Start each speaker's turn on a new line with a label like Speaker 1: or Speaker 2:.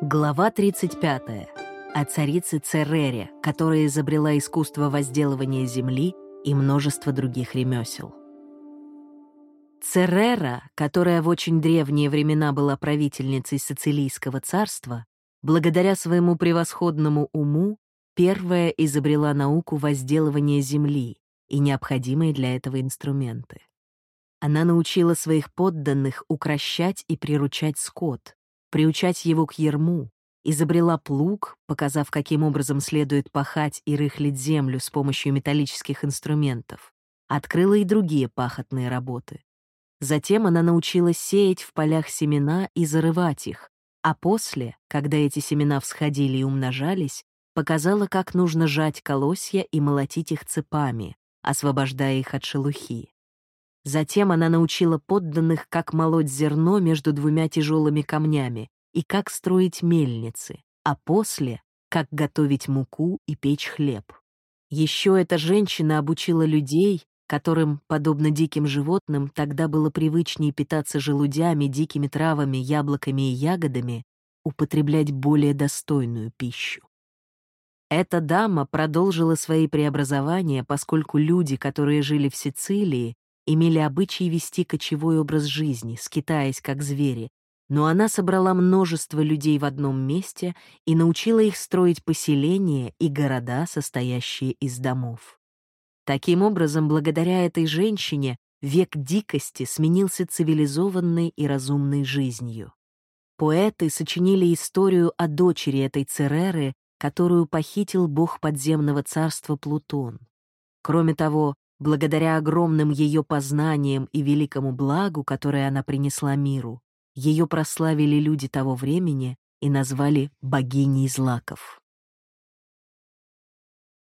Speaker 1: Глава 35. О царице Церере, которая изобрела искусство возделывания земли и множество других ремесел. Церера, которая в очень древние времена была правительницей Сицилийского царства, благодаря своему превосходному уму, первая изобрела науку возделывания земли и необходимые для этого инструменты. Она научила своих подданных укращать и приручать скот, приучать его к ерму, изобрела плуг, показав, каким образом следует пахать и рыхлить землю с помощью металлических инструментов, открыла и другие пахотные работы. Затем она научилась сеять в полях семена и зарывать их, а после, когда эти семена всходили и умножались, показала, как нужно жать колосья и молотить их цепами, освобождая их от шелухи. Затем она научила подданных, как молоть зерно между двумя тяжелыми камнями и как строить мельницы, а после — как готовить муку и печь хлеб. Еще эта женщина обучила людей, которым, подобно диким животным, тогда было привычнее питаться желудями, дикими травами, яблоками и ягодами, употреблять более достойную пищу. Эта дама продолжила свои преобразования, поскольку люди, которые жили в Сицилии, имели обычай вести кочевой образ жизни, скитаясь как звери, но она собрала множество людей в одном месте и научила их строить поселения и города, состоящие из домов. Таким образом, благодаря этой женщине век дикости сменился цивилизованной и разумной жизнью. Поэты сочинили историю о дочери этой Цереры, которую похитил бог подземного царства Плутон. Кроме того, Благодаря огромным ее познаниям и великому благу, которое она принесла миру, ее прославили люди того времени и назвали богиней злаков.